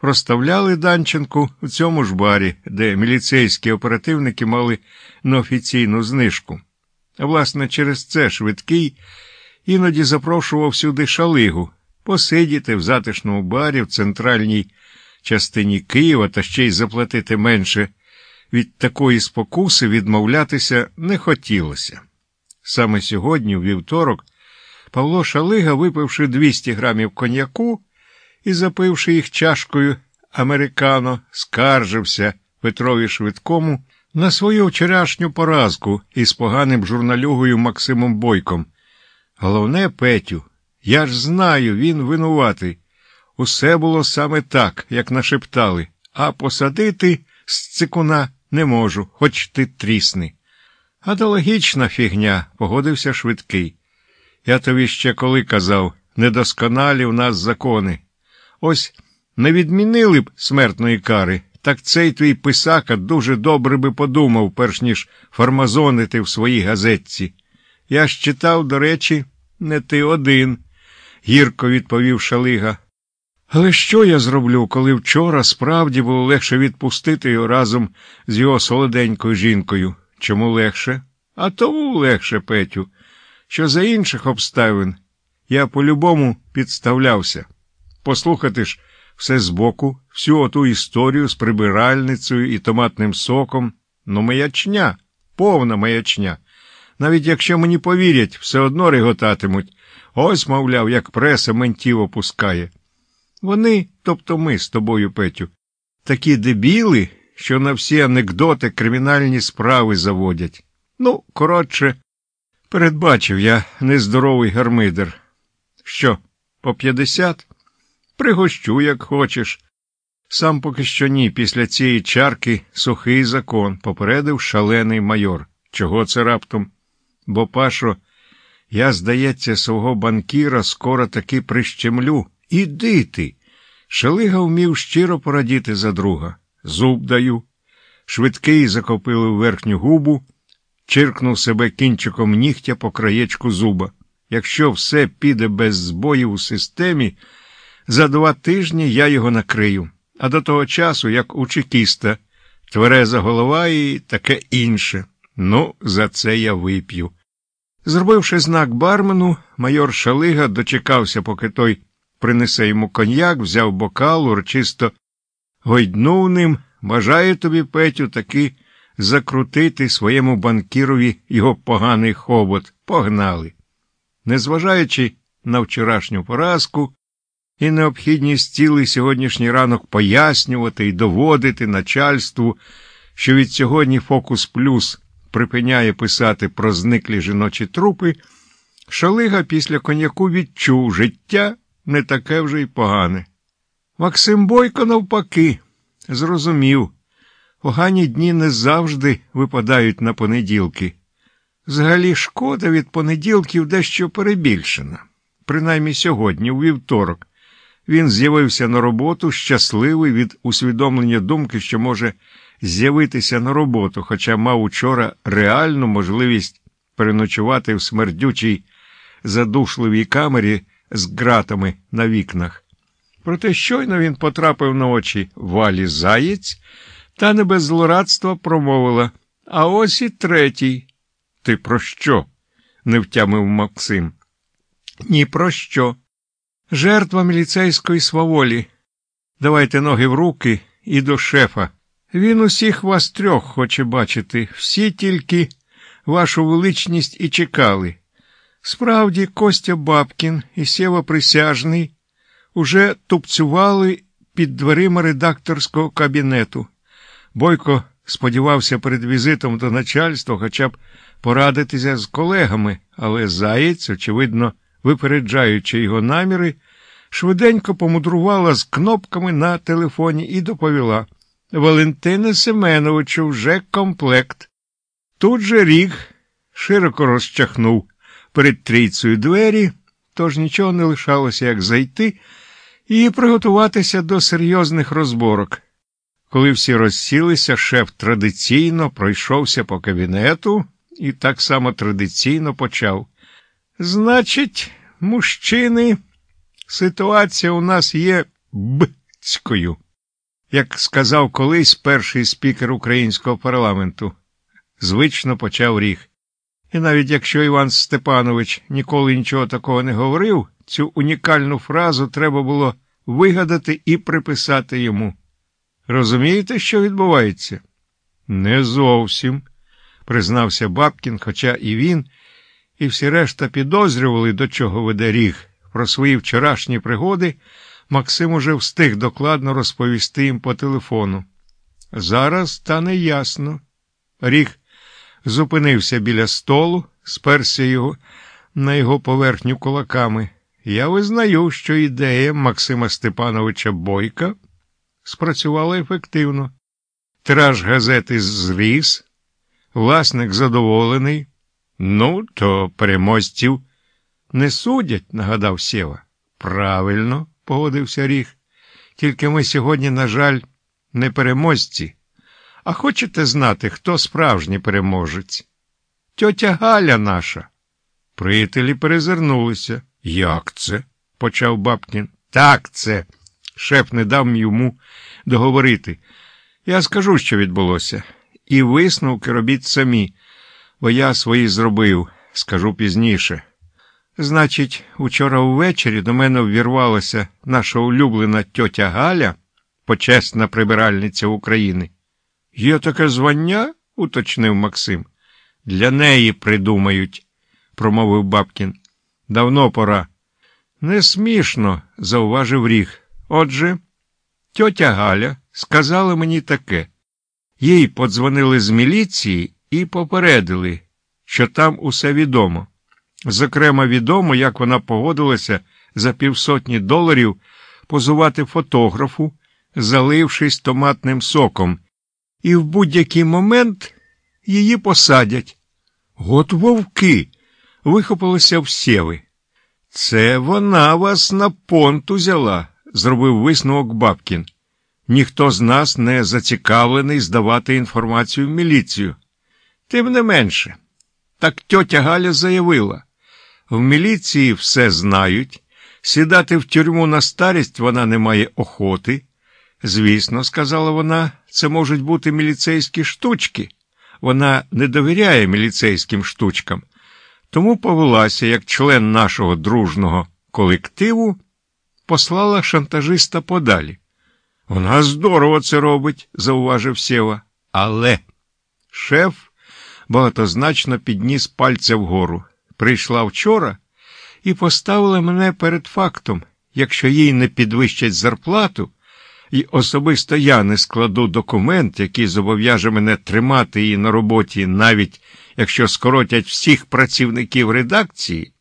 проставляли Данченку у цьому ж барі, де міліцейські оперативники мали неофіційну знижку. А власне, через це швидкий іноді запрошував сюди шалигу посидіти в затишному барі в центральній частині Києва та ще й заплатити менше. Від такої спокуси відмовлятися не хотілося. Саме сьогодні, у вівторок, Павло Шалига, випивши 200 грамів коньяку і запивши їх чашкою американо, скаржився Петрові Швидкому на свою вчорашню поразку із поганим журналюгою Максимом Бойком. Головне, Петю, я ж знаю, він винуватий. Усе було саме так, як нашептали, а посадити з цикуна не можу, хоч ти трісни. Адологічна фігня, погодився швидкий. Я тобі ще коли казав, недосконалі у нас закони. Ось не відмінили б смертної кари, так цей твій писака дуже добре би подумав, перш ніж фармазонити в своїй газетці. Я ж читав, до речі, не ти один, гірко відповів Шалига. Але що я зроблю, коли вчора справді було легше відпустити його разом з його солоденькою жінкою? Чому легше? А тому легше, Петю, що за інших обставин я по-любому підставлявся. Послухати ж все збоку, всю оту історію з прибиральницею і томатним соком, ну маячня, повна маячня. Навіть якщо мені повірять, все одно реготатимуть. Ось, мовляв, як преса ментів опускає. Вони, тобто ми з тобою, Петю, такі дебіли, що на всі анекдоти кримінальні справи заводять. Ну, коротше, передбачив я нездоровий гармидер. Що, по п'ятдесят? Пригощу, як хочеш. Сам поки що ні, після цієї чарки сухий закон, попередив шалений майор. Чого це раптом? Бо, Пашо, я, здається, свого банкіра скоро таки прищемлю. Іди ти. Шалига вмів щиро порадіти за друга. Зуб даю. Швидкий закопив верхню губу, чиркнув себе кінчиком нігтя по краєчку зуба. Якщо все піде без збоїв у системі, за два тижні я його накрию. А до того часу, як у чекіста, твереза голова і таке інше. Ну, за це я вип'ю. Зробивши знак бармену, майор Шалига дочекався, поки той принесе йому коньяк, взяв бокал, урочисто гойднув ним, бажаю тобі, Петю, таки закрутити своєму банкірові його поганий хобот. Погнали. Незважаючи на вчорашню поразку і необхідність цілий сьогоднішній ранок пояснювати і доводити начальству, що від сьогодні Фокус Плюс припиняє писати про зниклі жіночі трупи, Шалига після коньяку відчув життя не таке вже й погане. Максим Бойко, навпаки, зрозумів, погані дні не завжди випадають на понеділки. Взагалі, шкода від понеділків дещо перебільшена. Принаймні сьогодні, у вівторок, він з'явився на роботу щасливий від усвідомлення думки, що може з'явитися на роботу, хоча мав учора реальну можливість переночувати в смердючій задушливій камері з ґратами на вікнах. Проте щойно він потрапив на очі валі заєць та не без злорадства промовила А ось і третій. Ти про що? не втямив Максим. Ні про що. Жертва міліцейської сваволі. Давайте ноги в руки і до шефа. Він усіх вас трьох хоче бачити, всі тільки вашу величність і чекали. Справді, Костя Бабкін і Сєва Присяжний уже тупцювали під дверима редакторського кабінету. Бойко сподівався перед візитом до начальства хоча б порадитися з колегами, але заєць, очевидно, випереджаючи його наміри, швиденько помудрувала з кнопками на телефоні і доповіла Валентине Семеновичу вже комплект. Тут же ріг широко розчахнув перед трійцею двері, тож нічого не лишалося, як зайти і приготуватися до серйозних розборок. Коли всі розсілися, шеф традиційно пройшовся по кабінету і так само традиційно почав. Значить, мужчини, ситуація у нас є бцькою. як сказав колись перший спікер українського парламенту, звично почав ріг. І навіть якщо Іван Степанович ніколи нічого такого не говорив, цю унікальну фразу треба було вигадати і приписати йому. Розумієте, що відбувається? Не зовсім, признався Бабкін, хоча і він, і всі решта підозрювали, до чого веде ріг. Про свої вчорашні пригоди Максим уже встиг докладно розповісти їм по телефону. Зараз стане ясно. Ріг зупинився біля столу, сперся його на його поверхню кулаками. Я визнаю, що ідея Максима Степановича Бойка спрацювала ефективно. Тираж газети зріс, власник задоволений. Ну, то переможців не судять, нагадав Сєва. Правильно, погодився Ріг. Тільки ми сьогодні, на жаль, не переможці. А хочете знати, хто справжній переможець? Тьотя Галя наша. Приятелі перезирнулися. Як це? почав Бабкін. Так це. Шеф не дав йому договорити. Я скажу, що відбулося. І висновки робіть самі, бо я свої зробив, скажу пізніше. Значить, учора ввечері до мене ввірвалася наша улюблена тьотя Галя, почесна прибиральниця України. Є таке звання? уточнив Максим. Для неї придумають, промовив Бабкін. Давно пора. Не смішно, зауважив ріг. Отже, тьотя Галя сказала мені таке. Їй подзвонили з міліції і попередили, що там усе відомо. Зокрема, відомо, як вона погодилася за півсотні доларів позувати фотографу, залившись томатним соком, і в будь-який момент її посадять. От вовки. вихопилися в сєви. Це вона вас на понт узяла, зробив висновок Бабкін. Ніхто з нас не зацікавлений здавати інформацію в міліцію. Тим не менше, так тьотя Галя заявила в міліції все знають, сідати в тюрму на старість вона не має охоти. Звісно, сказала вона, це можуть бути міліцейські штучки. Вона не довіряє міліцейським штучкам, тому повелася, як член нашого дружного колективу, послала шантажиста подалі. Вона здорово це робить, зауважив Сєва. Але шеф багатозначно підніс пальця вгору. Прийшла вчора і поставила мене перед фактом, якщо їй не підвищать зарплату, і особисто я не складу документ, який зобов'яже мене тримати її на роботі, навіть якщо скоротять всіх працівників редакції,